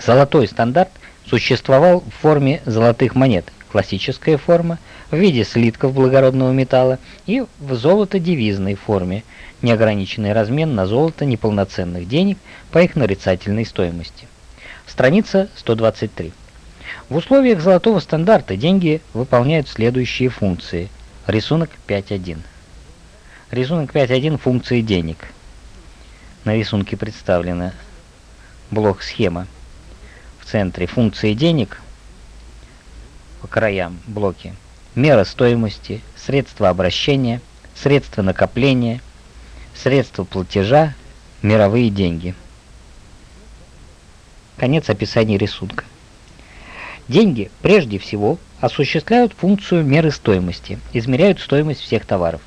Золотой стандарт существовал в форме золотых монет, классическая форма, в виде слитков благородного металла и в золото-девизной форме, неограниченный размен на золото неполноценных денег по их нарицательной стоимости. Страница 123. В условиях золотого стандарта деньги выполняют следующие функции. Рисунок 5.1. Рисунок 5.1 функции денег. На рисунке представлена блок схема в центре функции денег по краям блоки, мера стоимости, средства обращения, средства накопления, средства платежа, мировые деньги. Конец описания рисунка. Деньги прежде всего осуществляют функцию меры стоимости, измеряют стоимость всех товаров.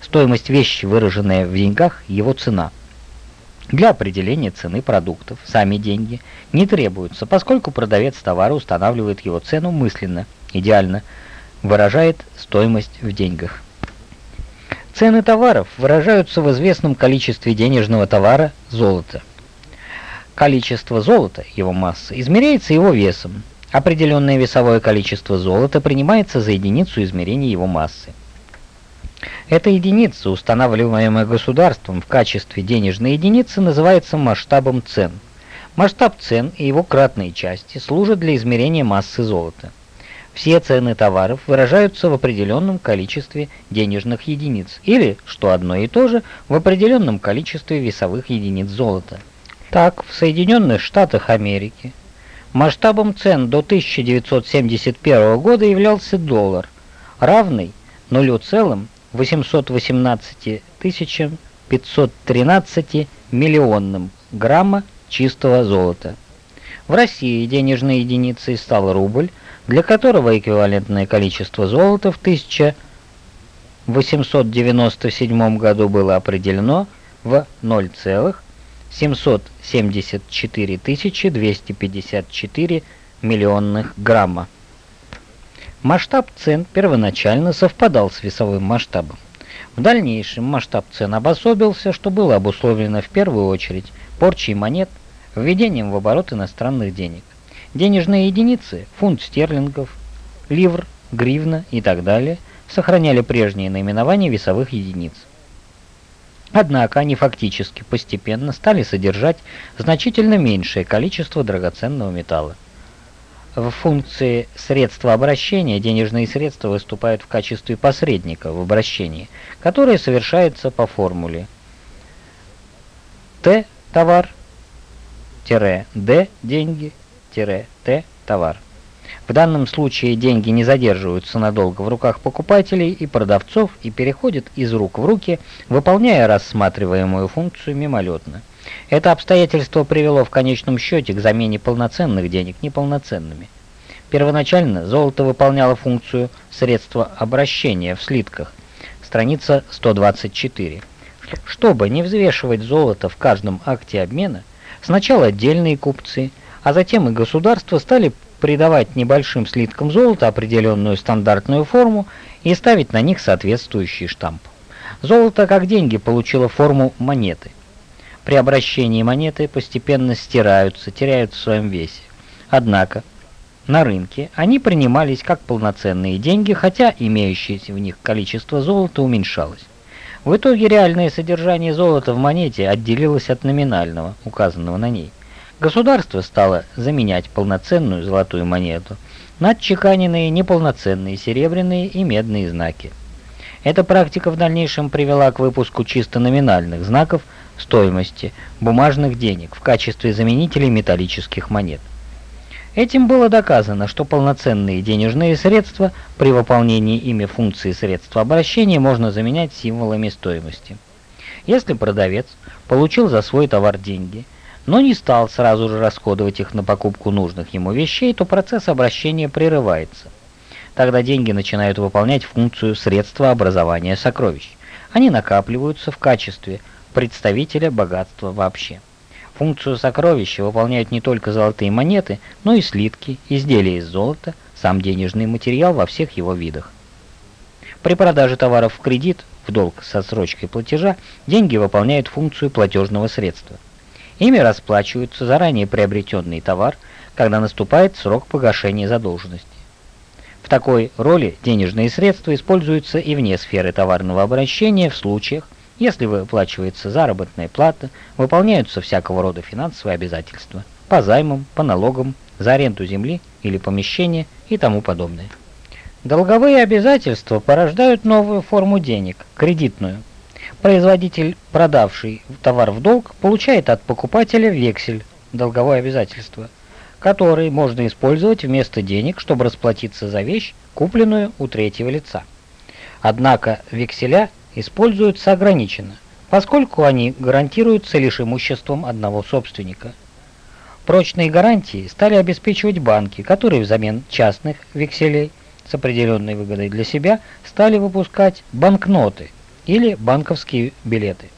Стоимость вещи, выраженная в деньгах, его цена – для определения цены продуктов сами деньги не требуются, поскольку продавец товара устанавливает его цену мысленно, идеально, выражает стоимость в деньгах. Цены товаров выражаются в известном количестве денежного товара золота. Количество золота, его масса, измеряется его весом. Определенное весовое количество золота принимается за единицу измерения его массы. Эта единица, устанавливаемая государством в качестве денежной единицы, называется масштабом цен. Масштаб цен и его кратные части служат для измерения массы золота. Все цены товаров выражаются в определенном количестве денежных единиц или, что одно и то же, в определенном количестве весовых единиц золота. Так, в Соединенных Штатах Америки масштабом цен до 1971 года являлся доллар, равный 0,1 818 513 миллионным грамма чистого золота. В России денежной единицей стал рубль, для которого эквивалентное количество золота в 1897 году было определено в 0,774 254 миллионных грамма. Масштаб цен первоначально совпадал с весовым масштабом. В дальнейшем масштаб цен обособился, что было обусловлено в первую очередь порчей монет, введением в оборот иностранных денег. Денежные единицы – фунт стерлингов, ливр, гривна и так далее сохраняли прежние наименования весовых единиц. Однако они фактически постепенно стали содержать значительно меньшее количество драгоценного металла. В функции средства обращения денежные средства выступают в качестве посредника в обращении, которое совершается по формуле Т – товар, Д – деньги, Т – товар. В данном случае деньги не задерживаются надолго в руках покупателей и продавцов и переходят из рук в руки, выполняя рассматриваемую функцию мимолетно. Это обстоятельство привело в конечном счете к замене полноценных денег неполноценными. Первоначально золото выполняло функцию средства обращения в слитках, страница 124. Чтобы не взвешивать золото в каждом акте обмена, сначала отдельные купцы, а затем и государства стали придавать небольшим слиткам золота определенную стандартную форму и ставить на них соответствующий штамп. Золото как деньги получило форму монеты. При обращении монеты постепенно стираются, теряют в своем весе. Однако на рынке они принимались как полноценные деньги, хотя имеющееся в них количество золота уменьшалось. В итоге реальное содержание золота в монете отделилось от номинального, указанного на ней. Государство стало заменять полноценную золотую монету на отчеканенные неполноценные серебряные и медные знаки. Эта практика в дальнейшем привела к выпуску чисто номинальных знаков стоимости бумажных денег в качестве заменителей металлических монет. Этим было доказано, что полноценные денежные средства при выполнении ими функции средства обращения можно заменять символами стоимости. Если продавец получил за свой товар деньги – но не стал сразу же расходовать их на покупку нужных ему вещей, то процесс обращения прерывается. Тогда деньги начинают выполнять функцию средства образования сокровищ. Они накапливаются в качестве представителя богатства вообще. Функцию сокровища выполняют не только золотые монеты, но и слитки, изделия из золота, сам денежный материал во всех его видах. При продаже товаров в кредит, в долг с отсрочкой платежа, деньги выполняют функцию платежного средства. Ими расплачиваются заранее приобретенный товар, когда наступает срок погашения задолженности. В такой роли денежные средства используются и вне сферы товарного обращения в случаях, если выплачивается заработная плата, выполняются всякого рода финансовые обязательства по займам, по налогам, за аренду земли или помещения и тому подобное. Долговые обязательства порождают новую форму денег – кредитную. Производитель, продавший товар в долг, получает от покупателя вексель, долговое обязательство, который можно использовать вместо денег, чтобы расплатиться за вещь, купленную у третьего лица. Однако векселя используются ограниченно, поскольку они гарантируются лишь имуществом одного собственника. Прочные гарантии стали обеспечивать банки, которые взамен частных векселей с определенной выгодой для себя стали выпускать банкноты – или банковские билеты.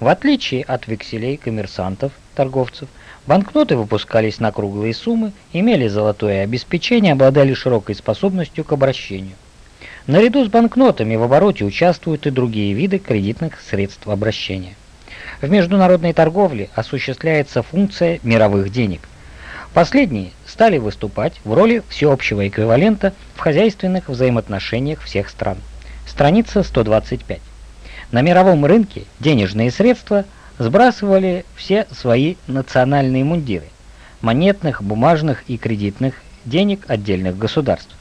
В отличие от векселей коммерсантов, торговцев, банкноты выпускались на круглые суммы, имели золотое обеспечение, обладали широкой способностью к обращению. Наряду с банкнотами в обороте участвуют и другие виды кредитных средств обращения. В международной торговле осуществляется функция мировых денег. Последние стали выступать в роли всеобщего эквивалента в хозяйственных взаимоотношениях всех стран. Страница 125. На мировом рынке денежные средства сбрасывали все свои национальные мундиры – монетных, бумажных и кредитных денег отдельных государств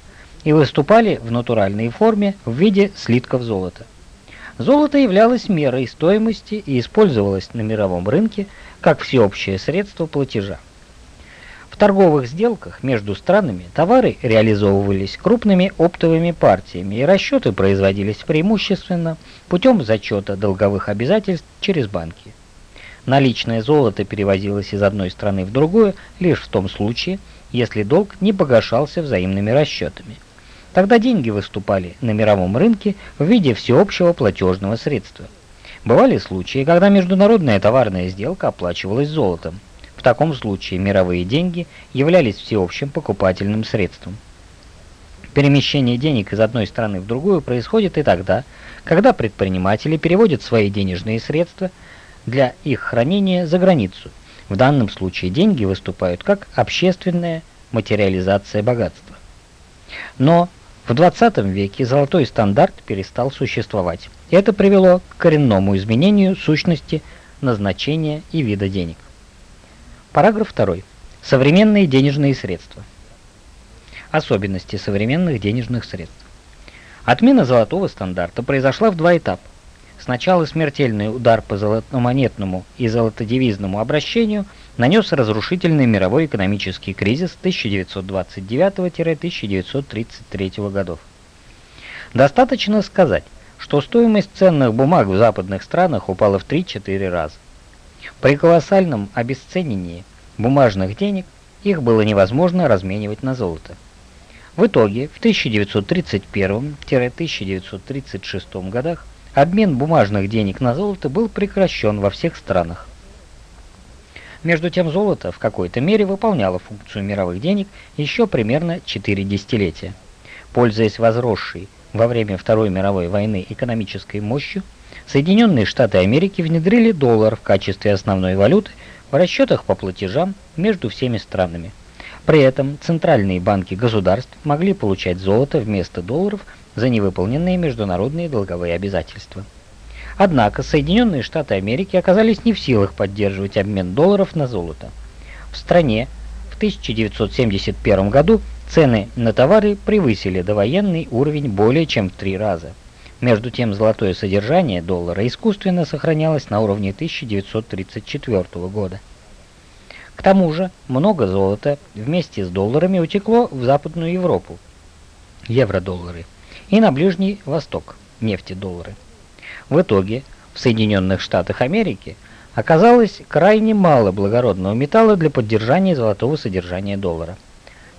и выступали в натуральной форме в виде слитков золота. Золото являлось мерой стоимости и использовалось на мировом рынке как всеобщее средство платежа торговых сделках между странами товары реализовывались крупными оптовыми партиями, и расчеты производились преимущественно путем зачета долговых обязательств через банки. Наличное золото перевозилось из одной страны в другую лишь в том случае, если долг не погашался взаимными расчетами. Тогда деньги выступали на мировом рынке в виде всеобщего платежного средства. Бывали случаи, когда международная товарная сделка оплачивалась золотом, в таком случае мировые деньги являлись всеобщим покупательным средством. Перемещение денег из одной страны в другую происходит и тогда, когда предприниматели переводят свои денежные средства для их хранения за границу. В данном случае деньги выступают как общественная материализация богатства. Но в 20 веке золотой стандарт перестал существовать. Это привело к коренному изменению сущности, назначения и вида денег. Параграф 2. Современные денежные средства. Особенности современных денежных средств. Отмена золотого стандарта произошла в два этапа. Сначала смертельный удар по золотомонетному и золотодевизному обращению нанес разрушительный мировой экономический кризис 1929-1933 годов. Достаточно сказать, что стоимость ценных бумаг в западных странах упала в 3-4 раза. При колоссальном обесценении бумажных денег их было невозможно разменивать на золото. В итоге в 1931-1936 годах обмен бумажных денег на золото был прекращен во всех странах. Между тем золото в какой-то мере выполняло функцию мировых денег еще примерно 4 десятилетия. Пользуясь возросшей во время Второй мировой войны экономической мощью, Соединенные Штаты Америки внедрили доллар в качестве основной валюты в расчетах по платежам между всеми странами. При этом центральные банки государств могли получать золото вместо долларов за невыполненные международные долговые обязательства. Однако Соединенные Штаты Америки оказались не в силах поддерживать обмен долларов на золото. В стране в 1971 году цены на товары превысили довоенный уровень более чем в три раза. Между тем золотое содержание доллара искусственно сохранялось на уровне 1934 года. К тому же много золота вместе с долларами утекло в Западную Европу, евро-доллары, и на Ближний Восток, нефти-доллары. В итоге в Соединенных Штатах Америки оказалось крайне мало благородного металла для поддержания золотого содержания доллара.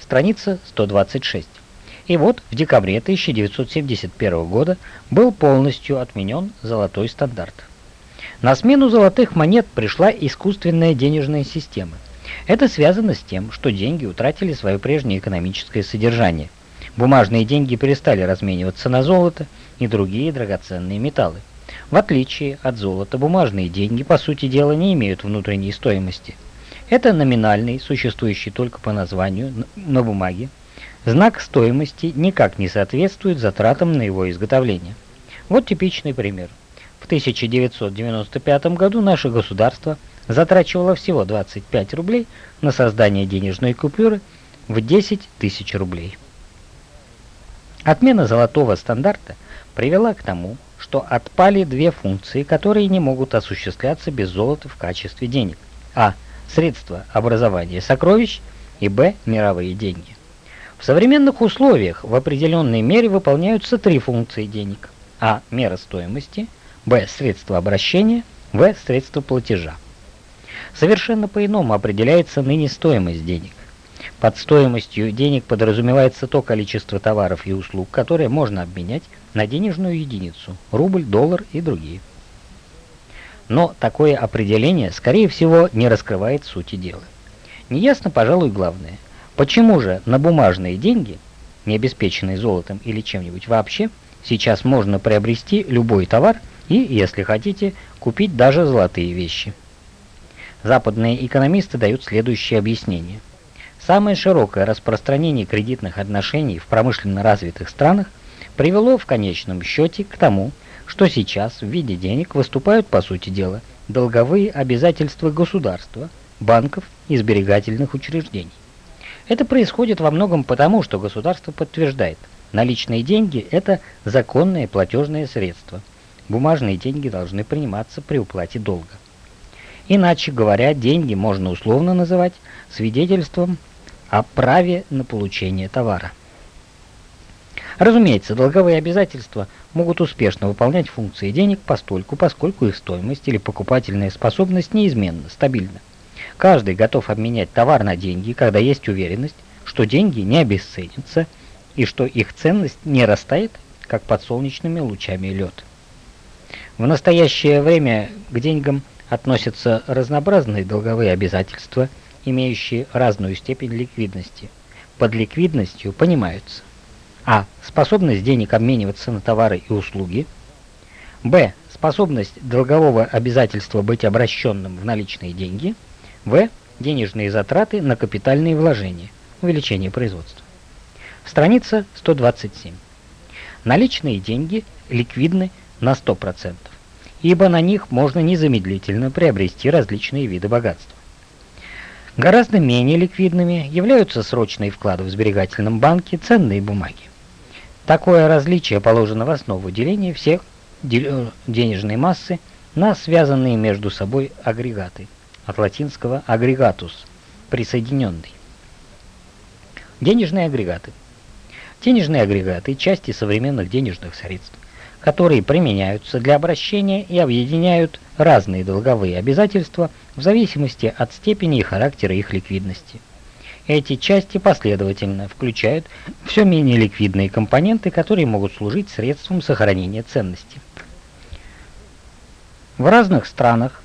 Страница 126. И вот в декабре 1971 года был полностью отменен золотой стандарт. На смену золотых монет пришла искусственная денежная система. Это связано с тем, что деньги утратили свое прежнее экономическое содержание. Бумажные деньги перестали размениваться на золото и другие драгоценные металлы. В отличие от золота, бумажные деньги, по сути дела, не имеют внутренней стоимости. Это номинальный, существующий только по названию, на бумаге. Знак стоимости никак не соответствует затратам на его изготовление. Вот типичный пример. В 1995 году наше государство затрачивало всего 25 рублей на создание денежной купюры в 10 тысяч рублей. Отмена золотого стандарта привела к тому, что отпали две функции, которые не могут осуществляться без золота в качестве денег. А. Средства образования сокровищ и Б. Мировые деньги. В современных условиях в определенной мере выполняются три функции денег. А. Мера стоимости. Б. Средства обращения. В. Средства платежа. Совершенно по-иному определяется ныне стоимость денег. Под стоимостью денег подразумевается то количество товаров и услуг, которые можно обменять на денежную единицу – рубль, доллар и другие. Но такое определение, скорее всего, не раскрывает сути дела. Неясно, пожалуй, главное. Почему же на бумажные деньги, не обеспеченные золотом или чем-нибудь вообще, сейчас можно приобрести любой товар и, если хотите, купить даже золотые вещи? Западные экономисты дают следующее объяснение. Самое широкое распространение кредитных отношений в промышленно развитых странах привело в конечном счете к тому, что сейчас в виде денег выступают, по сути дела, долговые обязательства государства, банков и сберегательных учреждений. Это происходит во многом потому, что государство подтверждает, наличные деньги – это законное платежное средство. Бумажные деньги должны приниматься при уплате долга. Иначе говоря, деньги можно условно называть свидетельством о праве на получение товара. Разумеется, долговые обязательства могут успешно выполнять функции денег постольку, поскольку их стоимость или покупательная способность неизменно, стабильна. Каждый готов обменять товар на деньги, когда есть уверенность, что деньги не обесценятся и что их ценность не растает, как под солнечными лучами лед. В настоящее время к деньгам относятся разнообразные долговые обязательства, имеющие разную степень ликвидности. Под ликвидностью понимаются а. Способность денег обмениваться на товары и услуги. Б. Способность долгового обязательства быть обращенным в наличные деньги. В. Денежные затраты на капитальные вложения, увеличение производства. Страница 127. Наличные деньги ликвидны на 100%, ибо на них можно незамедлительно приобрести различные виды богатства. Гораздо менее ликвидными являются срочные вклады в сберегательном банке, ценные бумаги. Такое различие положено в основу деления всех э, денежной массы на связанные между собой агрегаты, от латинского агрегатус – присоединенный. Денежные агрегаты. Денежные агрегаты – части современных денежных средств, которые применяются для обращения и объединяют разные долговые обязательства в зависимости от степени и характера их ликвидности. Эти части последовательно включают все менее ликвидные компоненты, которые могут служить средством сохранения ценности. В разных странах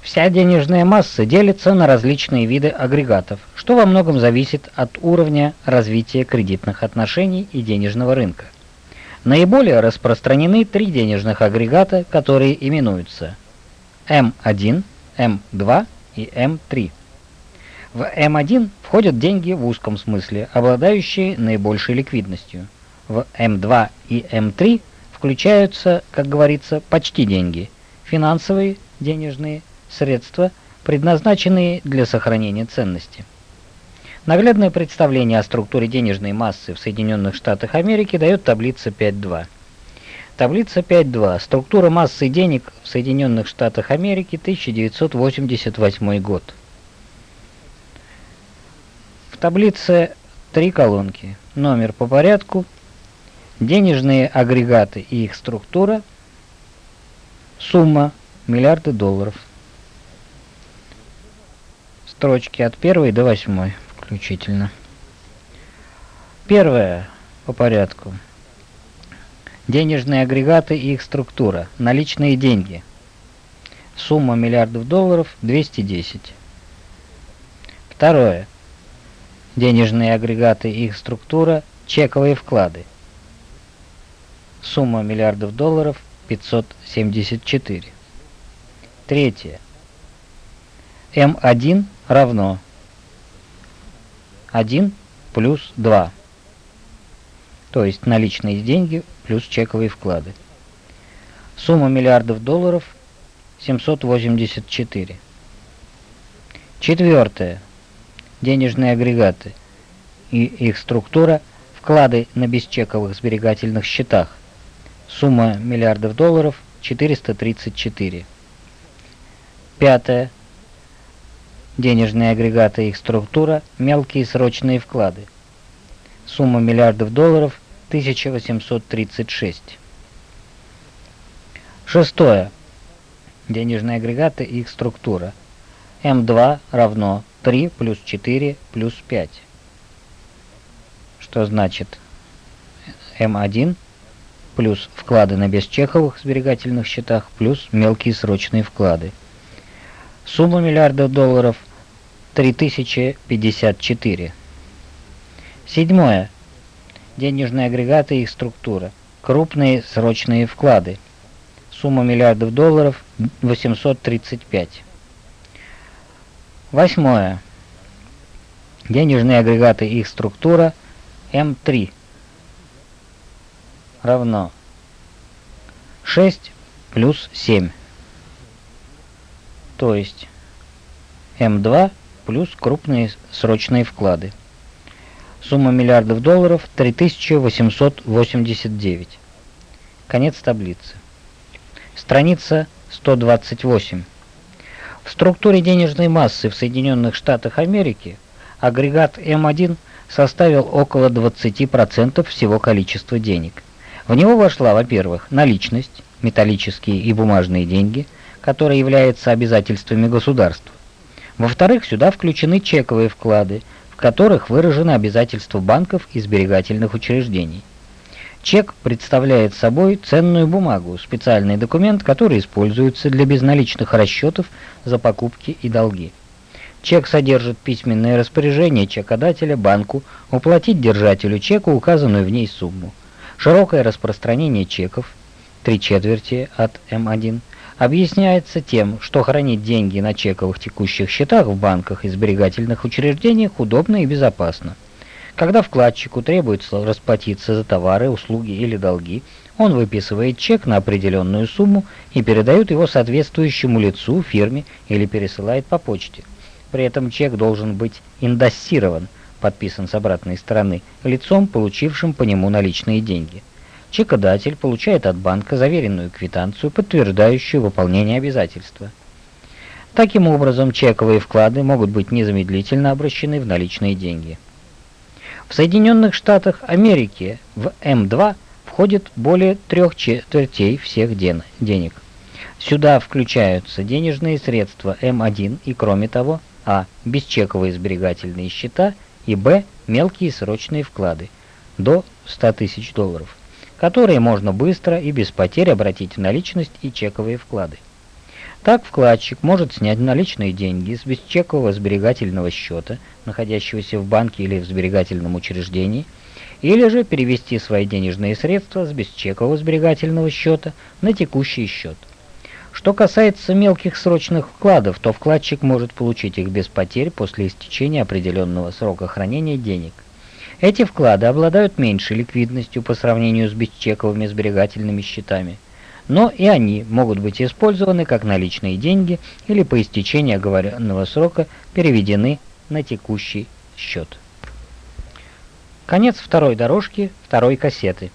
вся денежная масса делится на различные виды агрегатов, что во многом зависит от уровня развития кредитных отношений и денежного рынка. Наиболее распространены три денежных агрегата, которые именуются М1, М2 и М3. В М1 входят деньги в узком смысле, обладающие наибольшей ликвидностью. В М2 и М3 включаются, как говорится, почти деньги, финансовые денежные средства, предназначенные для сохранения ценности. Наглядное представление о структуре денежной массы в Соединенных Штатах Америки дает таблица 5.2. Таблица 5.2. Структура массы денег в Соединенных Штатах Америки, 1988 год. Таблице три колонки. Номер по порядку, денежные агрегаты и их структура, сумма миллиарды долларов. Строчки от первой до восьмой включительно. Первое по порядку. Денежные агрегаты и их структура. Наличные деньги. Сумма миллиардов долларов 210. Второе. Денежные агрегаты их структура. Чековые вклады. Сумма миллиардов долларов 574. Третье. М1 равно 1 плюс 2. То есть наличные деньги плюс чековые вклады. Сумма миллиардов долларов 784. Четвертое. Денежные агрегаты и их структура, вклады на бесчековых сберегательных счетах. Сумма миллиардов долларов 434. Пятое. Денежные агрегаты и их структура, мелкие срочные вклады. Сумма миллиардов долларов 1836. Шестое. Денежные агрегаты и их структура. М2 равно 3 плюс 4 плюс 5. Что значит М1 плюс вклады на бесчековых сберегательных счетах плюс мелкие срочные вклады. Сумма миллиарда долларов 3054. Седьмое денежные агрегаты и их структура, крупные срочные вклады, сумма миллиардов долларов 835. Восьмое. Денежные агрегаты и их структура М3 равно 6 плюс 7. То есть М2 плюс крупные срочные вклады. Сумма миллиардов долларов 3889. Конец таблицы. Страница 128. В структуре денежной массы в Соединенных Штатах Америки агрегат М1 составил около 20% всего количества денег. В него вошла, во-первых, наличность, металлические и бумажные деньги, которые являются обязательствами государства. Во-вторых, сюда включены чековые вклады – в которых выражены обязательства банков и сберегательных учреждений. Чек представляет собой ценную бумагу, специальный документ, который используется для безналичных расчетов за покупки и долги. Чек содержит письменное распоряжение чекодателя банку уплатить держателю чека указанную в ней сумму. Широкое распространение чеков, три четверти от М1, объясняется тем, что хранить деньги на чековых текущих счетах в банках и сберегательных учреждениях удобно и безопасно. Когда вкладчику требуется расплатиться за товары, услуги или долги, он выписывает чек на определенную сумму и передает его соответствующему лицу, фирме или пересылает по почте. При этом чек должен быть индоссирован, подписан с обратной стороны, лицом, получившим по нему наличные деньги. Чекодатель получает от банка заверенную квитанцию, подтверждающую выполнение обязательства. Таким образом, чековые вклады могут быть незамедлительно обращены в наличные деньги. В Соединенных Штатах Америки в М2 входит более трех четвертей всех денег. Сюда включаются денежные средства М1 и, кроме того, а. Бесчековые сберегательные счета и б. Мелкие срочные вклады до 100 тысяч долларов, которые можно быстро и без потерь обратить в наличность и чековые вклады. Так вкладчик может снять наличные деньги с бесчекового сберегательного счета, находящегося в банке или в сберегательном учреждении, или же перевести свои денежные средства с бесчекового сберегательного счета на текущий счет. Что касается мелких срочных вкладов, то вкладчик может получить их без потерь после истечения определенного срока хранения денег. Эти вклады обладают меньшей ликвидностью по сравнению с бесчековыми сберегательными счетами, но и они могут быть использованы как наличные деньги или по истечении оговоренного срока переведены на текущий счет. Конец второй дорожки второй кассеты.